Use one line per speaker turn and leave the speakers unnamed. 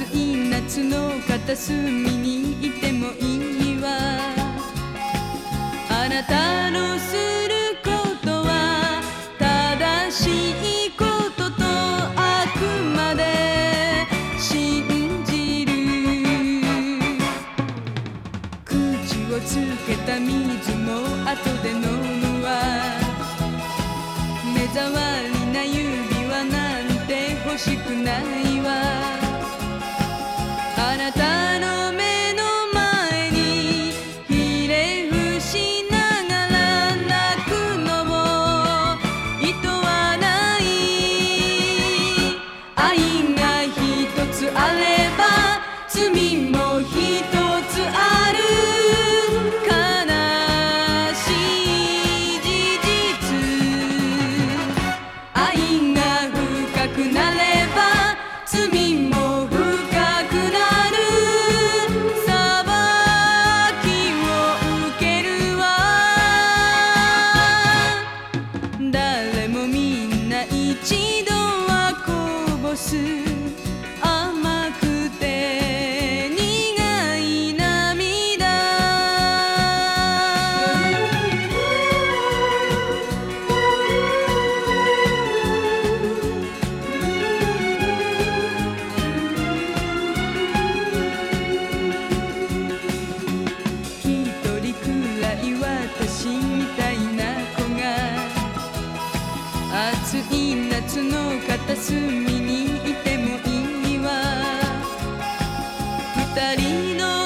夏の片隅にいてもいいわ。あなたのすることは正しいこととあくまで信じる。口をつけた水も後で飲むわ。目障りな指輪なんて欲しくないわ。愛が一つあれば罪も夏の片隅にいてもいいわ。二人の